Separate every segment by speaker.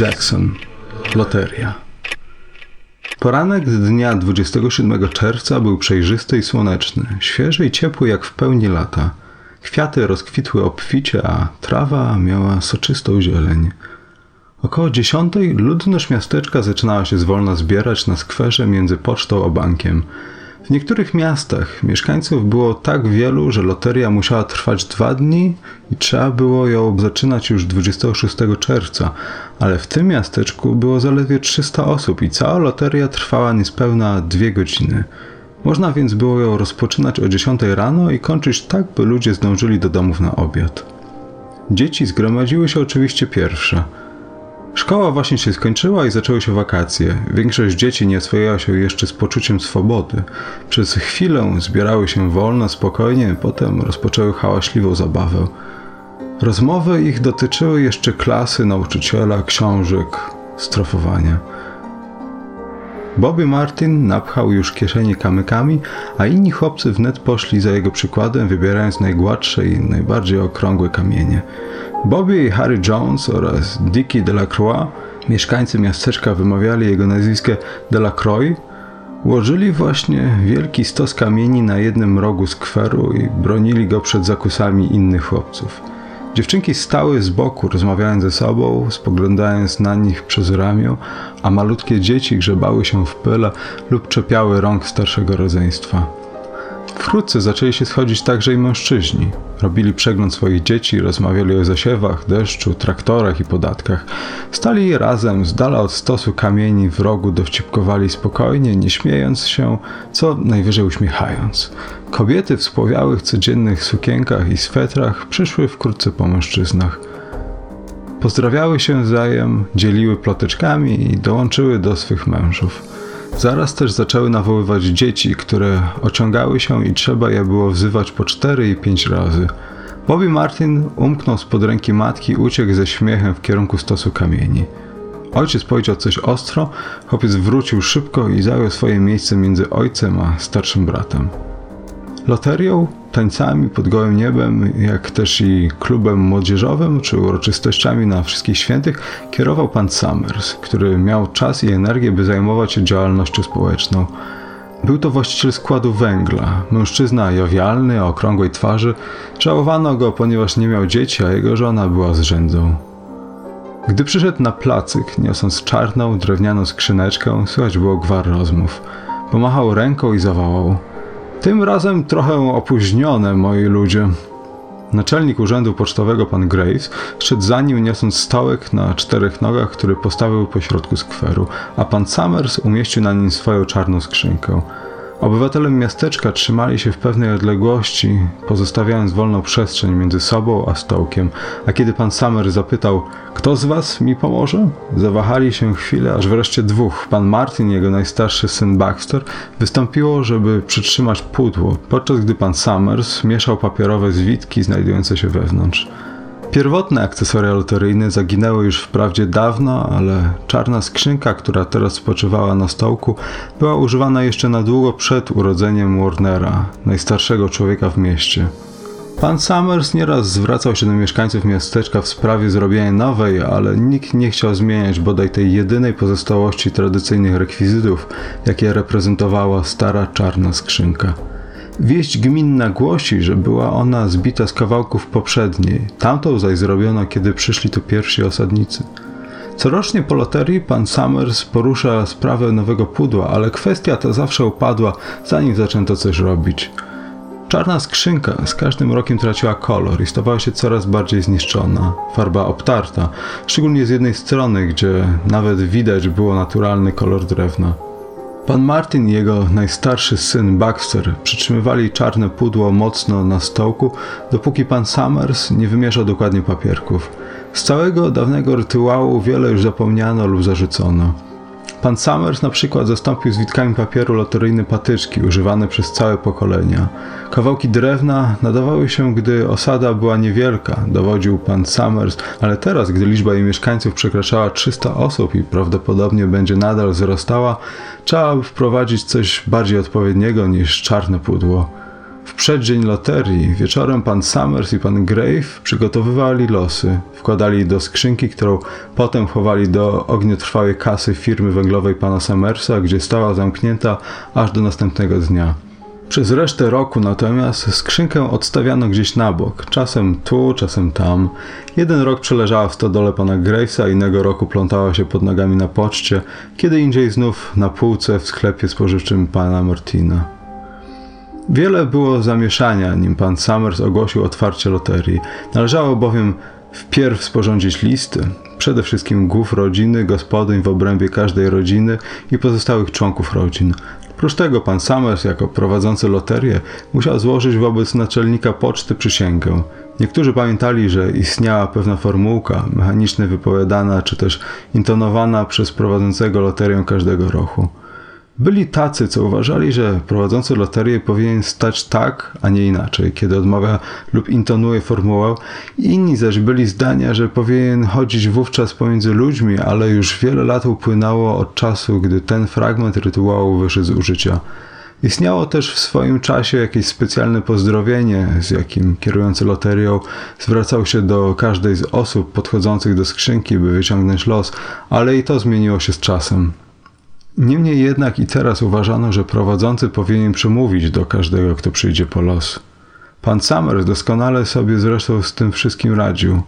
Speaker 1: Jackson. Loteria. Poranek dnia 27 czerwca był przejrzysty i słoneczny, świeży i ciepły jak w pełni lata. Kwiaty rozkwitły obficie, a trawa miała soczystą zieleń. Około dziesiątej ludność miasteczka zaczynała się zwolna zbierać na skwerze między pocztą a bankiem. W niektórych miastach mieszkańców było tak wielu, że loteria musiała trwać dwa dni i trzeba było ją zaczynać już 26 czerwca, ale w tym miasteczku było zaledwie 300 osób i cała loteria trwała niespełna dwie godziny. Można więc było ją rozpoczynać o 10 rano i kończyć tak, by ludzie zdążyli do domów na obiad. Dzieci zgromadziły się oczywiście pierwsze – Szkoła właśnie się skończyła i zaczęły się wakacje. Większość dzieci nie oswojała się jeszcze z poczuciem swobody. Przez chwilę zbierały się wolno, spokojnie, potem rozpoczęły hałaśliwą zabawę. Rozmowy ich dotyczyły jeszcze klasy, nauczyciela, książek, strofowania. Bobby Martin napchał już kieszenie kamykami, a inni chłopcy wnet poszli za jego przykładem, wybierając najgładsze i najbardziej okrągłe kamienie. Bobby Harry Jones oraz Dickie Delacroix, mieszkańcy miasteczka wymawiali jego nazwisko Delacroix, Ułożyli właśnie wielki stos kamieni na jednym rogu skweru i bronili go przed zakusami innych chłopców. Dziewczynki stały z boku, rozmawiając ze sobą, spoglądając na nich przez ramię, a malutkie dzieci grzebały się w pyle lub czepiały rąk starszego rodzeństwa. Wkrótce zaczęli się schodzić także i mężczyźni. Robili przegląd swoich dzieci, rozmawiali o zasiewach, deszczu, traktorach i podatkach. Stali razem, z dala od stosu kamieni w rogu dowcipkowali spokojnie, nie śmiejąc się, co najwyżej uśmiechając. Kobiety w spłowiałych codziennych sukienkach i swetrach przyszły wkrótce po mężczyznach. Pozdrawiały się wzajem, dzieliły ploteczkami i dołączyły do swych mężów. Zaraz też zaczęły nawoływać dzieci, które ociągały się i trzeba je było wzywać po cztery i pięć razy. Bobby Martin umknął spod ręki matki i uciekł ze śmiechem w kierunku stosu kamieni. Ojciec powiedział coś ostro, chłopiec wrócił szybko i zajął swoje miejsce między ojcem a starszym bratem. Loterią, tańcami pod gołym niebem, jak też i klubem młodzieżowym czy uroczystościami na Wszystkich Świętych kierował pan Summers, który miał czas i energię, by zajmować się działalnością społeczną. Był to właściciel składu węgla, mężczyzna jowialny, o okrągłej twarzy. Żałowano go, ponieważ nie miał dzieci, a jego żona była z rzędą. Gdy przyszedł na placyk, niosąc czarną, drewnianą skrzyneczkę, słychać było gwar rozmów. Pomachał ręką i zawołał – tym razem trochę opóźnione, moi ludzie. Naczelnik urzędu pocztowego, pan Graves, szedł za nim, niosąc stołek na czterech nogach, który postawił pośrodku skweru, a pan Summers umieścił na nim swoją czarną skrzynkę. Obywatele miasteczka trzymali się w pewnej odległości, pozostawiając wolną przestrzeń między sobą a stołkiem, a kiedy pan Summer zapytał, kto z was mi pomoże? Zawahali się chwilę, aż wreszcie dwóch, pan Martin i jego najstarszy syn Baxter, wystąpiło, żeby przytrzymać pudło, podczas gdy pan Summers mieszał papierowe zwitki znajdujące się wewnątrz. Pierwotne akcesoria loteryjne zaginęły już wprawdzie dawno, ale czarna skrzynka, która teraz spoczywała na stołku, była używana jeszcze na długo przed urodzeniem Warnera, najstarszego człowieka w mieście. Pan Summers nieraz zwracał się do mieszkańców miasteczka w sprawie zrobienia nowej, ale nikt nie chciał zmieniać bodaj tej jedynej pozostałości tradycyjnych rekwizytów, jakie reprezentowała stara czarna skrzynka. Wieść gminna głosi, że była ona zbita z kawałków poprzedniej, tamtą zaś zrobiono, kiedy przyszli tu pierwsi osadnicy. Corocznie po loterii pan Summers porusza sprawę nowego pudła, ale kwestia ta zawsze upadła, zanim zaczęto coś robić. Czarna skrzynka z każdym rokiem traciła kolor i stawała się coraz bardziej zniszczona, farba obtarta, szczególnie z jednej strony, gdzie nawet widać było naturalny kolor drewna. Pan Martin i jego najstarszy syn Baxter przytrzymywali czarne pudło mocno na stołku, dopóki pan Summers nie wymieszał dokładnie papierków. Z całego dawnego rytuału wiele już zapomniano lub zarzucono. Pan Summers na przykład zastąpił zwitkami papieru loteryjne patyczki używane przez całe pokolenia. Kawałki drewna nadawały się, gdy osada była niewielka, dowodził pan Summers, ale teraz, gdy liczba jej mieszkańców przekraczała 300 osób i prawdopodobnie będzie nadal wzrastała, trzeba wprowadzić coś bardziej odpowiedniego niż czarne pudło. W przeddzień loterii wieczorem pan Summers i pan Grave przygotowywali losy. Wkładali do skrzynki, którą potem chowali do ogniotrwałej kasy firmy węglowej pana Summersa, gdzie stała zamknięta aż do następnego dnia. Przez resztę roku natomiast skrzynkę odstawiano gdzieś na bok, czasem tu, czasem tam. Jeden rok przeleżała w stodole pana Gravesa, innego roku plątała się pod nogami na poczcie, kiedy indziej znów na półce w sklepie spożywczym pana Martina. Wiele było zamieszania, nim pan Summers ogłosił otwarcie loterii. Należało bowiem wpierw sporządzić listy, przede wszystkim głów rodziny, gospodyń w obrębie każdej rodziny i pozostałych członków rodzin. Oprócz tego pan Summers, jako prowadzący loterię, musiał złożyć wobec naczelnika poczty przysięgę. Niektórzy pamiętali, że istniała pewna formułka, mechanicznie wypowiadana czy też intonowana przez prowadzącego loterię każdego roku. Byli tacy, co uważali, że prowadzący loterię powinien stać tak, a nie inaczej, kiedy odmawia lub intonuje formułę. Inni zaś byli zdania, że powinien chodzić wówczas pomiędzy ludźmi, ale już wiele lat upłynęło od czasu, gdy ten fragment rytuału wyszedł z użycia. Istniało też w swoim czasie jakieś specjalne pozdrowienie, z jakim kierujący loterią zwracał się do każdej z osób podchodzących do skrzynki, by wyciągnąć los, ale i to zmieniło się z czasem. Niemniej jednak i teraz uważano, że prowadzący powinien przemówić do każdego, kto przyjdzie po los. Pan Summers doskonale sobie zresztą z tym wszystkim radził.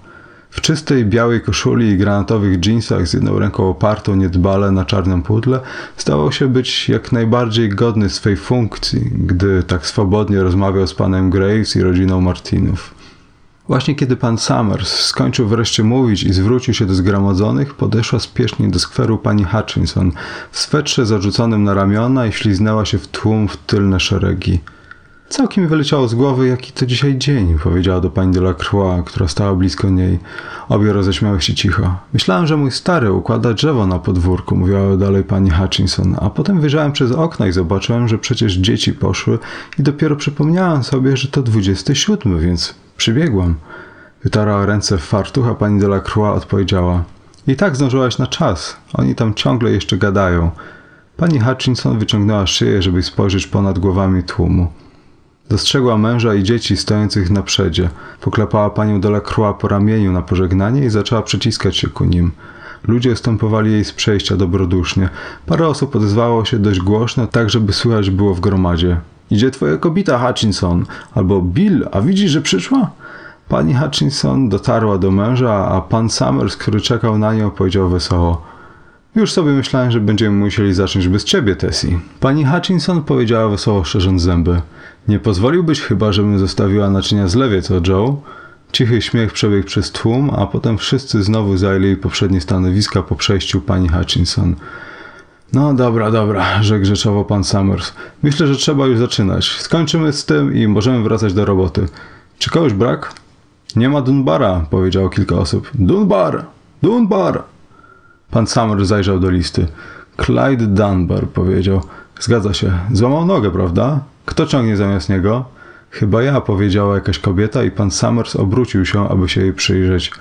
Speaker 1: W czystej białej koszuli i granatowych dżinsach z jedną ręką opartą niedbale na czarnym pudle zdawał się być jak najbardziej godny swej funkcji, gdy tak swobodnie rozmawiał z panem Graves i rodziną Martinów. Właśnie kiedy pan Summers skończył wreszcie mówić i zwrócił się do zgromadzonych, podeszła spiesznie do skweru pani Hutchinson w swetrze zarzuconym na ramiona i śliznęła się w tłum w tylne szeregi. Całkiem wyleciało z głowy, jaki to dzisiaj dzień, powiedziała do pani Delacroix, która stała blisko niej. Obie roześmiały się cicho. Myślałem, że mój stary układa drzewo na podwórku, mówiła dalej pani Hutchinson, a potem wyjrzałem przez okno i zobaczyłem, że przecież dzieci poszły i dopiero przypomniałem sobie, że to 27, więc przybiegłam. Wytarła ręce w fartuch, a pani Delacroix odpowiedziała. I tak zdążyłaś na czas. Oni tam ciągle jeszcze gadają. Pani Hutchinson wyciągnęła szyję, żeby spojrzeć ponad głowami tłumu. Dostrzegła męża i dzieci stojących na przedzie. Poklepała panią Delacroix po ramieniu na pożegnanie i zaczęła przyciskać się ku nim. Ludzie stępowali jej z przejścia dobrodusznie. Parę osób odezwało się dość głośno, tak żeby słychać było w gromadzie. Idzie twoja kobita Hutchinson, albo Bill, a widzisz, że przyszła? Pani Hutchinson dotarła do męża, a pan Summers, który czekał na nią, powiedział wesoło. Już sobie myślałem, że będziemy musieli zacząć bez ciebie, Tessie. Pani Hutchinson powiedziała wesoło, szerząc zęby. Nie pozwoliłbyś chyba, żebym zostawiła naczynia z lewie, co Joe? Cichy śmiech przebiegł przez tłum, a potem wszyscy znowu zajęli poprzednie stanowiska po przejściu pani Hutchinson. No dobra, dobra, rzekł rzeczowo pan Summers. Myślę, że trzeba już zaczynać. Skończymy z tym i możemy wracać do roboty. Czy kogoś brak? Nie ma Dunbara, powiedziało kilka osób. Dunbar! Dunbar! Pan Summers zajrzał do listy. Clyde Dunbar, powiedział. Zgadza się. Złamał nogę, prawda? Kto ciągnie zamiast niego? Chyba ja, powiedziała jakaś kobieta i pan Summers obrócił się, aby się jej przyjrzeć.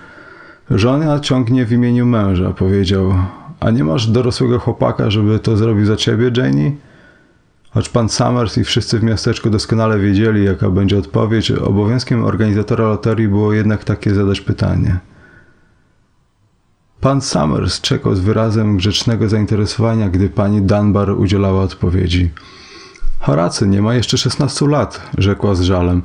Speaker 1: Żona ciągnie w imieniu męża, powiedział. A nie masz dorosłego chłopaka, żeby to zrobił za ciebie, Janie? Choć pan Summers i wszyscy w miasteczku doskonale wiedzieli, jaka będzie odpowiedź, obowiązkiem organizatora loterii było jednak takie zadać pytanie. Pan Summers czekał z wyrazem grzecznego zainteresowania, gdy pani Dunbar udzielała odpowiedzi. Horacy nie ma jeszcze 16 lat, rzekła z żalem.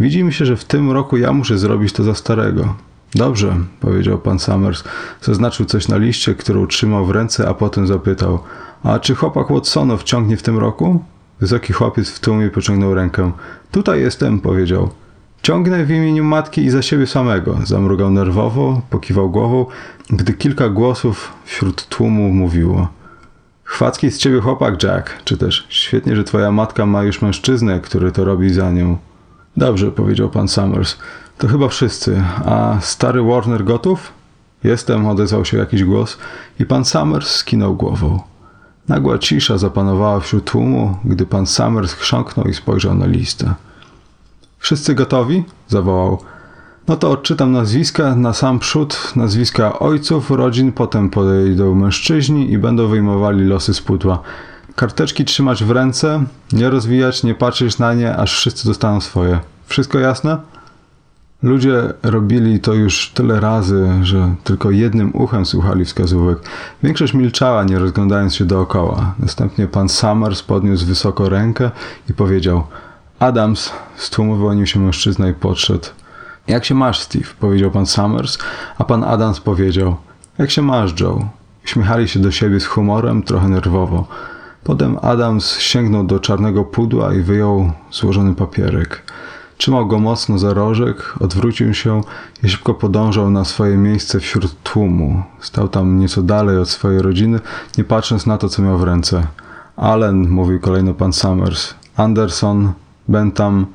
Speaker 1: Widzi mi się, że w tym roku ja muszę zrobić to za starego. Dobrze, powiedział pan Summers. Zaznaczył coś na liście, którą trzymał w ręce, a potem zapytał: A czy chłopak Watsonow ciągnie w tym roku? Wysoki chłopiec w tłumie pociągnął rękę. Tutaj jestem, powiedział. Ciągnę w imieniu matki i za siebie samego. Zamrugał nerwowo, pokiwał głową, gdy kilka głosów wśród tłumu mówiło. Chwacki z ciebie chłopak, Jack, czy też świetnie, że twoja matka ma już mężczyznę, który to robi za nią. Dobrze, powiedział pan Summers. To chyba wszyscy. A stary Warner gotów? Jestem, odezwał się jakiś głos i pan Summers skinął głową. Nagła cisza zapanowała wśród tłumu, gdy pan Summers chrząknął i spojrzał na listę. Wszyscy gotowi? zawołał. No to odczytam nazwiska na sam przód, nazwiska ojców, rodzin, potem podejdą mężczyźni i będą wyjmowali losy z pudła. Karteczki trzymać w ręce, nie rozwijać, nie patrzeć na nie, aż wszyscy dostaną swoje. Wszystko jasne? Ludzie robili to już tyle razy, że tylko jednym uchem słuchali wskazówek. Większość milczała, nie rozglądając się dookoła. Następnie pan Summers podniósł wysoko rękę i powiedział: Adams, wyłonił się mężczyzna i podszedł. Jak się masz, Steve? powiedział pan Summers, a pan Adams powiedział: Jak się masz, Joe? Uśmiechali się do siebie z humorem, trochę nerwowo. Potem Adams sięgnął do czarnego pudła i wyjął złożony papierek. Trzymał go mocno za rożek, odwrócił się i szybko podążał na swoje miejsce wśród tłumu. Stał tam nieco dalej od swojej rodziny, nie patrząc na to, co miał w ręce. Allen, mówił kolejno pan Summers, Anderson, Bentham.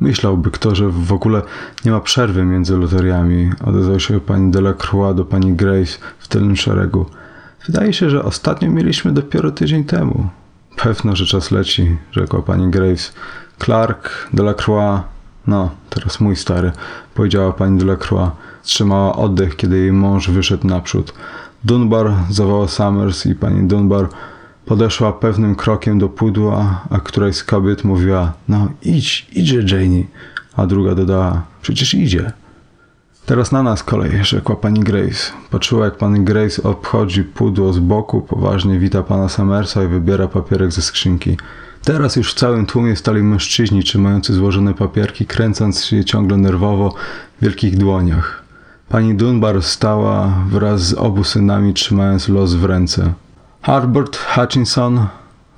Speaker 1: Myślałby kto, że w ogóle nie ma przerwy między loteriami. Odezwał się pani Delacroix do pani Grace w tylnym szeregu. Wydaje się, że ostatnio mieliśmy dopiero tydzień temu. Pewno, że czas leci, rzekła pani Graves. Clark, Delacroix, no, teraz mój stary, powiedziała pani Delacroix. Trzymała oddech, kiedy jej mąż wyszedł naprzód. Dunbar zawołał Summers i pani Dunbar podeszła pewnym krokiem do pudła, a któraś z kobiet mówiła, no idź, idzie Janie, a druga dodała, przecież idzie. Teraz na nas kolej, rzekła pani Grace. Patrzyła, jak pan Grace obchodzi pudło z boku, poważnie wita pana Summersa i wybiera papierek ze skrzynki. Teraz już w całym tłumie stali mężczyźni trzymający złożone papierki, kręcąc się ciągle nerwowo w wielkich dłoniach. Pani Dunbar stała wraz z obu synami, trzymając los w ręce. Harbert Hutchinson.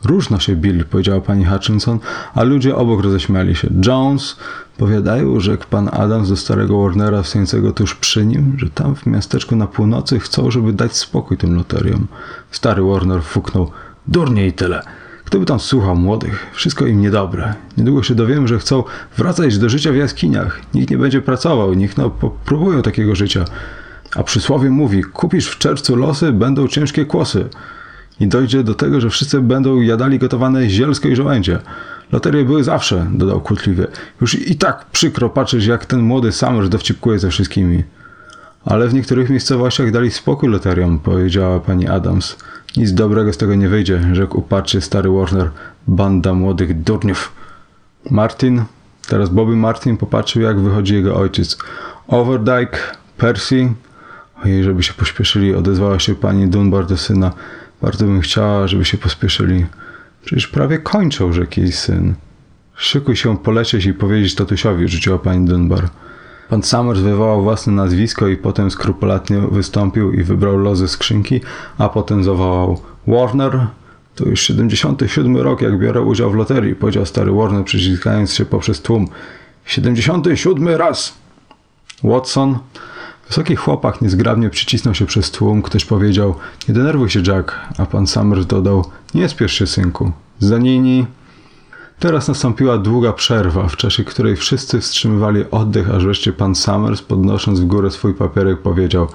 Speaker 1: Różno się Bill, powiedziała pani Hutchinson, a ludzie obok roześmiali się. Jones, powiadają, rzekł pan Adams do starego Warnera stojącego tuż przy nim, że tam w miasteczku na północy chcą, żeby dać spokój tym loteriom. Stary Warner fuknął. Durnie i tyle. Kto by tam słuchał młodych? Wszystko im niedobre. Niedługo się dowiemy, że chcą wracać do życia w jaskiniach. Nikt nie będzie pracował, niech no popróbują takiego życia. A przysłowie mówi, kupisz w czerwcu losy, będą ciężkie kłosy. I dojdzie do tego, że wszyscy będą jadali gotowane zielsko i żołędzie. Loterie były zawsze, dodał kłótliwie. Już i tak przykro patrzeć, jak ten młody Summers dowcipkuje ze wszystkimi. Ale w niektórych miejscowościach dali spokój loteriom, powiedziała pani Adams. Nic dobrego z tego nie wyjdzie, rzekł uparcie stary Warner. Banda młodych durniów. Martin, teraz Bobby Martin popatrzył, jak wychodzi jego ojciec. Overdyke, Percy. Ojej, żeby się pośpieszyli, odezwała się pani Dunbar do syna. Bardzo bym chciała, żeby się pospieszyli. Przecież prawie kończą, rzekł jej syn. Szykuj się polecieć i powiedzieć tatusiowi, rzuciła pani Dunbar. Pan Summers wywołał własne nazwisko i potem skrupulatnie wystąpił i wybrał los ze skrzynki, a potem zawołał Warner. To już 77 rok, jak biorę udział w loterii, powiedział stary Warner, przyciskając się poprzez tłum. 77 raz! Watson. Wysoki chłopak niezgrabnie przycisnął się przez tłum. Ktoś powiedział, nie denerwuj się Jack, a pan Summers dodał, nie spiesz się synku. Zanini. Teraz nastąpiła długa przerwa, w czasie której wszyscy wstrzymywali oddech, aż wreszcie pan Summers, podnosząc w górę swój papierek, powiedział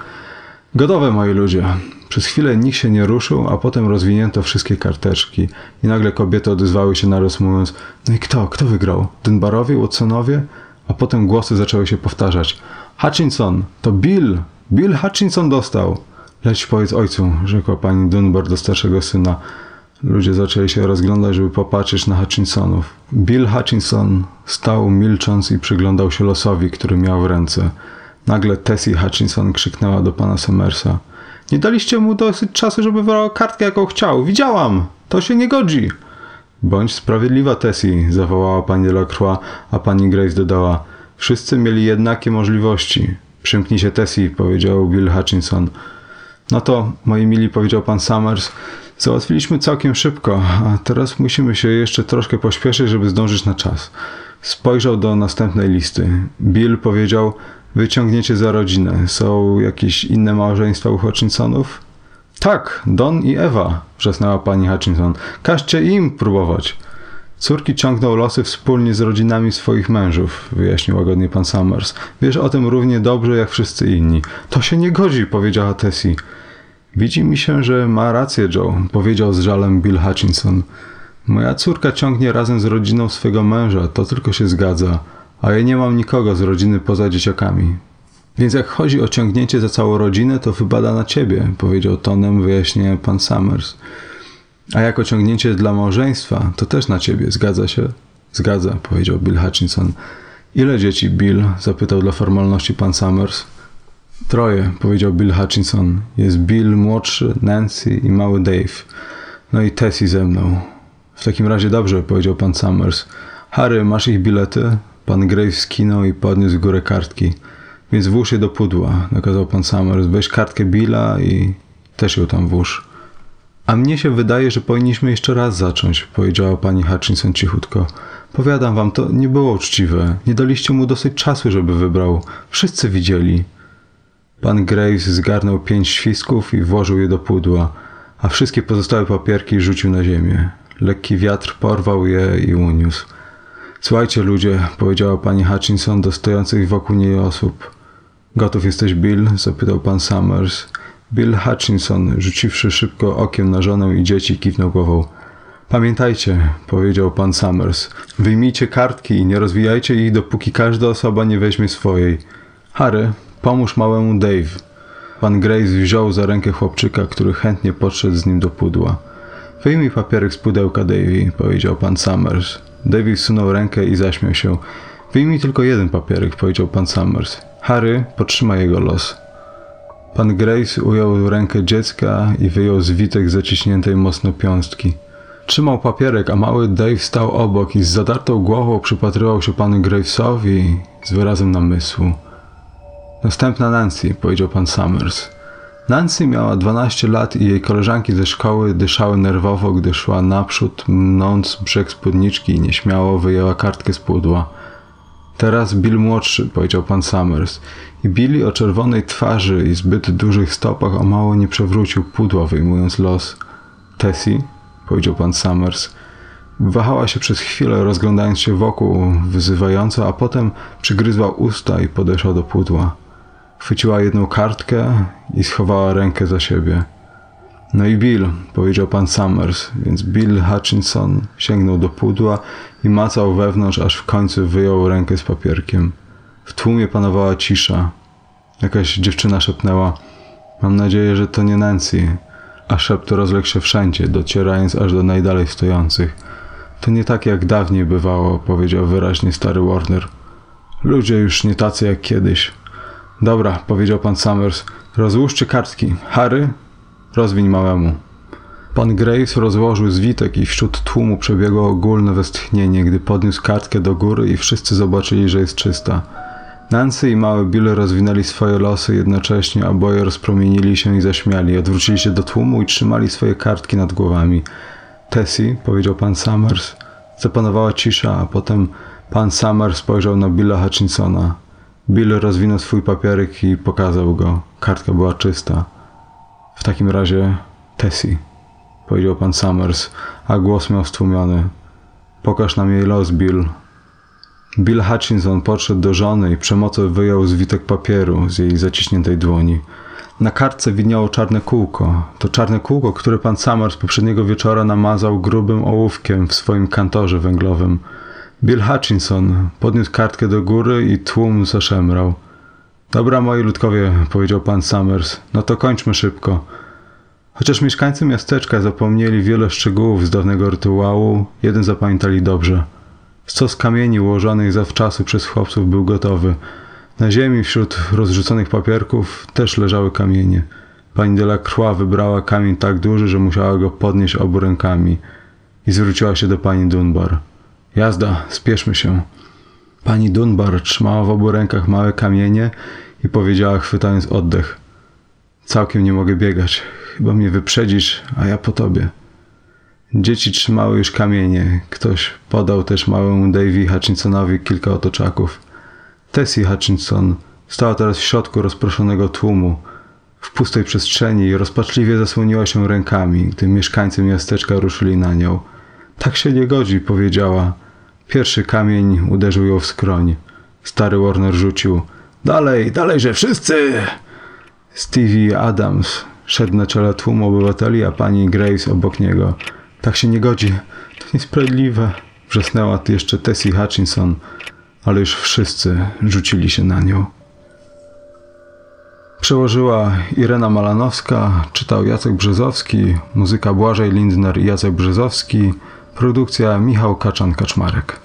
Speaker 1: Gotowe, moi ludzie. Przez chwilę nikt się nie ruszył, a potem rozwinięto wszystkie karteczki i nagle kobiety odezwały się naraz mówiąc No i kto? Kto wygrał? Dunbarowie? Watsonowie? A potem głosy zaczęły się powtarzać. Hutchinson! To Bill! Bill Hutchinson dostał! Leć powiedz ojcu, rzekła pani Dunbar do starszego syna. Ludzie zaczęli się rozglądać, żeby popatrzeć na Hutchinsonów. Bill Hutchinson stał milcząc i przyglądał się losowi, który miał w ręce. Nagle Tessie Hutchinson krzyknęła do pana Summersa. Nie daliście mu dosyć czasu, żeby wybrał kartkę, jaką chciał. Widziałam! To się nie godzi! Bądź sprawiedliwa, Tessie, zawołała pani Delacroix, a pani Grace dodała. Wszyscy mieli jednakie możliwości. Przymknij się, Tessie, powiedział Bill Hutchinson. No to, moi mili, powiedział pan Summers, załatwiliśmy całkiem szybko, a teraz musimy się jeszcze troszkę pośpieszyć, żeby zdążyć na czas. Spojrzał do następnej listy. Bill powiedział, wyciągniecie za rodzinę. Są jakieś inne małżeństwa u Hutchinsonów? Tak, Don i Ewa, wrzasnęła pani Hutchinson. Każcie im próbować. Córki ciągną losy wspólnie z rodzinami swoich mężów, wyjaśnił łagodnie pan Summers. Wiesz o tym równie dobrze jak wszyscy inni. To się nie godzi, powiedziała Tessie. Widzi mi się, że ma rację Joe, powiedział z żalem Bill Hutchinson. Moja córka ciągnie razem z rodziną swego męża, to tylko się zgadza, a ja nie mam nikogo z rodziny poza dzieciakami. Więc jak chodzi o ciągnięcie za całą rodzinę, to wypada na ciebie, powiedział tonem wyjaśnienia pan Summers. A jako ciągnięcie dla małżeństwa, to też na ciebie, zgadza się? Zgadza, powiedział Bill Hutchinson. Ile dzieci, Bill? zapytał dla formalności pan Summers. Troje, powiedział Bill Hutchinson. Jest Bill młodszy, Nancy i mały Dave. No i Tessie ze mną. W takim razie dobrze, powiedział pan Summers. Harry, masz ich bilety? Pan Graves skinął i podniósł górę kartki. Więc włóż je do pudła, nakazał pan Summers. Weź kartkę Billa i też ją tam włóż. A mnie się wydaje, że powinniśmy jeszcze raz zacząć, powiedziała pani Hutchinson cichutko. Powiadam wam, to nie było uczciwe. Nie daliście mu dosyć czasu, żeby wybrał. Wszyscy widzieli. Pan Graves zgarnął pięć świsków i włożył je do pudła, a wszystkie pozostałe papierki rzucił na ziemię. Lekki wiatr porwał je i uniósł. Słuchajcie, ludzie, powiedziała pani Hutchinson do stojących wokół niej osób. Gotów jesteś, Bill? zapytał pan Summers. Bill Hutchinson, rzuciwszy szybko okiem na żonę i dzieci, kiwnął głową. Pamiętajcie, powiedział pan Summers, wyjmijcie kartki i nie rozwijajcie ich, dopóki każda osoba nie weźmie swojej. Harry, pomóż małemu Dave. Pan Grace wziął za rękę chłopczyka, który chętnie podszedł z nim do pudła. Wyjmij papierek z pudełka, Davy, powiedział pan Summers. Davy wsunął rękę i zaśmiał się. Wyjmij tylko jeden papierek, powiedział pan Summers. Harry, potrzymaj jego los. Pan Grace ujął rękę dziecka i wyjął zwitek zaciśniętej mocno piąstki. Trzymał papierek, a mały Dave stał obok i z zadartą głową przypatrywał się panu Gravesowi z wyrazem namysłu. Następna Nancy, powiedział pan Summers. Nancy miała 12 lat i jej koleżanki ze szkoły dyszały nerwowo, gdy szła naprzód, mnąc brzeg spódniczki i nieśmiało wyjęła kartkę z pudła. Teraz Bill młodszy, powiedział pan Summers. I Billy o czerwonej twarzy i zbyt dużych stopach o mało nie przewrócił pudła, wyjmując los. Tessie, powiedział pan Summers. Wahała się przez chwilę, rozglądając się wokół wyzywająco, a potem przygryzła usta i podeszła do pudła. Chwyciła jedną kartkę i schowała rękę za siebie. No i Bill, powiedział pan Summers, więc Bill Hutchinson sięgnął do pudła i macał wewnątrz, aż w końcu wyjął rękę z papierkiem. W tłumie panowała cisza. Jakaś dziewczyna szepnęła: Mam nadzieję, że to nie Nancy. A szept rozległ się wszędzie, docierając aż do najdalej stojących. To nie tak jak dawniej bywało, powiedział wyraźnie stary Warner. Ludzie już nie tacy jak kiedyś. Dobra, powiedział pan Summers. Rozłóżcie kartki. Harry, rozwiń małemu. Pan Graves rozłożył zwitek i wśród tłumu przebiegło ogólne westchnienie, gdy podniósł kartkę do góry i wszyscy zobaczyli, że jest czysta. Nancy i mały Bill rozwinęli swoje losy jednocześnie, oboje rozpromienili się i zaśmiali, odwrócili się do tłumu i trzymali swoje kartki nad głowami. Tessie, powiedział pan Summers. Zapanowała cisza, a potem pan Summers spojrzał na Billa Hutchinsona. Bill rozwinął swój papierek i pokazał go. Kartka była czysta. W takim razie Tessie, powiedział pan Summers, a głos miał stłumiony. Pokaż nam jej los, Bill. Bill Hutchinson podszedł do żony i przemocą wyjął zwitek papieru z jej zaciśniętej dłoni. Na kartce widniało czarne kółko. To czarne kółko, które pan Summers poprzedniego wieczora namazał grubym ołówkiem w swoim kantorze węglowym. Bill Hutchinson podniósł kartkę do góry i tłum zaszemrał. Dobra, moi ludkowie, powiedział pan Summers, no to kończmy szybko. Chociaż mieszkańcy miasteczka zapomnieli wiele szczegółów z dawnego rytuału, jeden zapamiętali dobrze. Stos kamieni ułożonych zawczasu przez chłopców był gotowy. Na ziemi wśród rozrzuconych papierków też leżały kamienie. Pani Delacroix wybrała kamień tak duży, że musiała go podnieść obu rękami. i zwróciła się do pani Dunbar. Jazda, spieszmy się. Pani Dunbar trzymała w obu rękach małe kamienie i powiedziała, chwytając oddech. Całkiem nie mogę biegać. Chyba mnie wyprzedzisz, a ja po tobie. Dzieci trzymały już kamienie. Ktoś podał też małemu Davey Hutchinsonowi kilka otoczaków. Tessie Hutchinson stała teraz w środku rozproszonego tłumu, w pustej przestrzeni i rozpaczliwie zasłoniła się rękami, gdy mieszkańcy miasteczka ruszyli na nią. Tak się nie godzi, powiedziała. Pierwszy kamień uderzył ją w skroń. Stary Warner rzucił. Dalej, dalej, że wszyscy! Stevie Adams szedł na czele tłumu obywateli, a pani Grace obok niego. Tak się nie godzi. To niesprawiedliwe. Wrzasnęła jeszcze Tessie Hutchinson, ale już wszyscy rzucili się na nią. Przełożyła Irena Malanowska, czytał Jacek Brzezowski, muzyka Błażej Lindner i Jacek Brzezowski, produkcja Michał Kaczan-Kaczmarek.